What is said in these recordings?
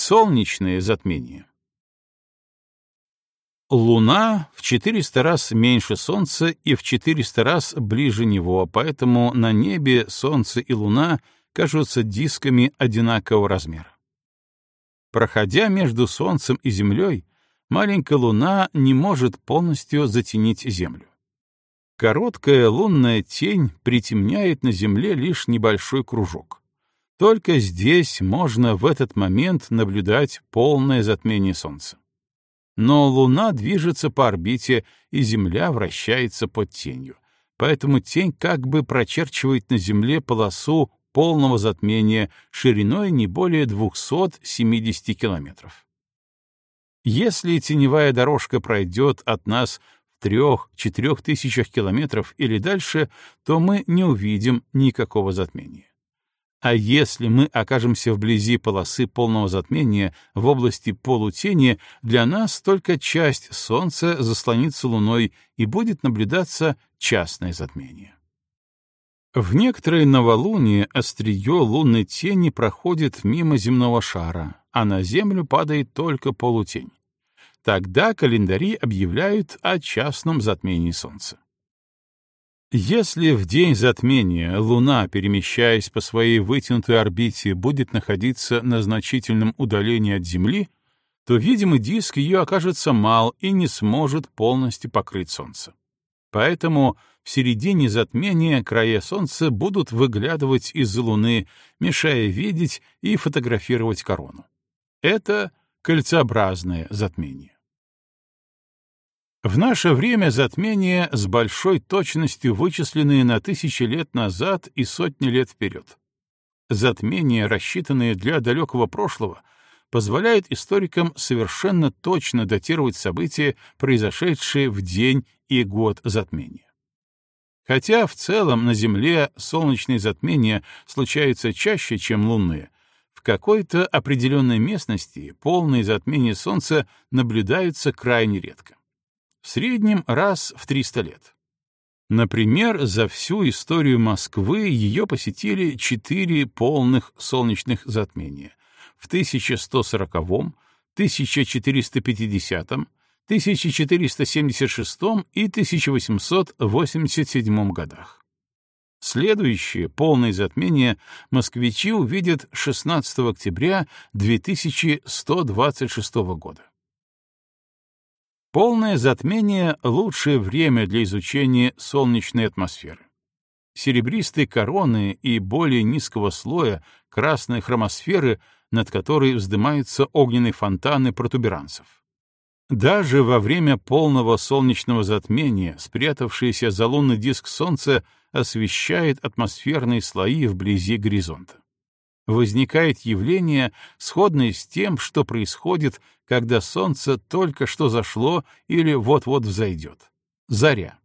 Солнечное затмение. Луна в 400 раз меньше Солнца и в 400 раз ближе него, поэтому на небе Солнце и Луна кажутся дисками одинакового размера. Проходя между Солнцем и Землей, маленькая Луна не может полностью затенить Землю. Короткая лунная тень притемняет на Земле лишь небольшой кружок. Только здесь можно в этот момент наблюдать полное затмение Солнца. Но Луна движется по орбите, и Земля вращается под тенью. Поэтому тень как бы прочерчивает на Земле полосу полного затмения шириной не более 270 километров. Если теневая дорожка пройдет от нас в трех-четырех тысячах километров или дальше, то мы не увидим никакого затмения. А если мы окажемся вблизи полосы полного затмения в области полутени, для нас только часть Солнца заслонится Луной и будет наблюдаться частное затмение. В некоторые новолуние острие лунной тени проходит мимо земного шара, а на Землю падает только полутень. Тогда календари объявляют о частном затмении Солнца. Если в день затмения Луна, перемещаясь по своей вытянутой орбите, будет находиться на значительном удалении от Земли, то видимый диск ее окажется мал и не сможет полностью покрыть Солнце. Поэтому в середине затмения края Солнца будут выглядывать из-за Луны, мешая видеть и фотографировать корону. Это кольцеобразное затмение. В наше время затмения с большой точностью вычислены на тысячи лет назад и сотни лет вперед. Затмения, рассчитанные для далекого прошлого, позволяют историкам совершенно точно датировать события, произошедшие в день и год затмения. Хотя в целом на Земле солнечные затмения случаются чаще, чем лунные, в какой-то определенной местности полные затмения Солнца наблюдаются крайне редко. В среднем раз в 300 лет. Например, за всю историю Москвы ее посетили четыре полных солнечных затмения в 1140, 1450, 1476 и 1887 годах. Следующее полное затмение москвичи увидят 16 октября 2126 года. Полное затмение — лучшее время для изучения солнечной атмосферы. Серебристые короны и более низкого слоя красной хромосферы, над которой вздымаются огненные фонтаны протуберанцев. Даже во время полного солнечного затмения спрятавшийся за лунный диск Солнца освещает атмосферные слои вблизи горизонта. Возникает явление, сходное с тем, что происходит, когда Солнце только что зашло или вот-вот взойдет. Заря.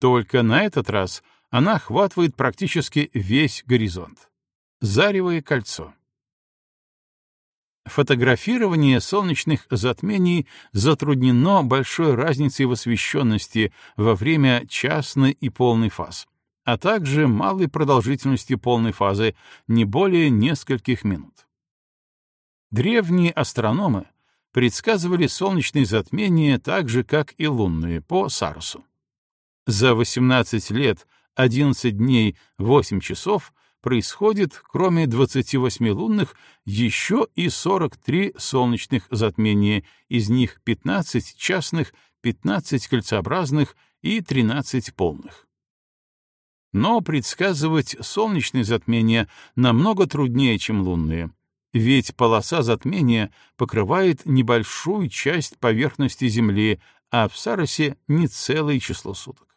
Только на этот раз она охватывает практически весь горизонт. Заревое кольцо. Фотографирование солнечных затмений затруднено большой разницей в освещенности во время частной и полной фаз, а также малой продолжительностью полной фазы, не более нескольких минут. Древние астрономы предсказывали солнечные затмения так же, как и лунные, по Сарусу. За 18 лет, 11 дней, 8 часов — происходит, кроме 28 лунных, еще и 43 солнечных затмения, из них 15 частных, 15 кольцеобразных и 13 полных. Но предсказывать солнечные затмения намного труднее, чем лунные, ведь полоса затмения покрывает небольшую часть поверхности Земли, а в Саросе — не целое число суток.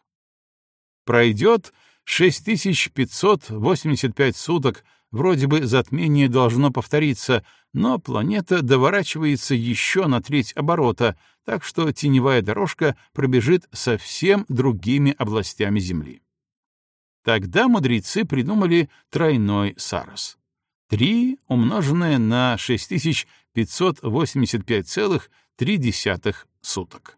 Пройдет 6585 суток, вроде бы затмение должно повториться, но планета доворачивается еще на треть оборота, так что теневая дорожка пробежит совсем другими областями Земли. Тогда мудрецы придумали тройной Сарос. 3 умноженное на 6585,3 суток.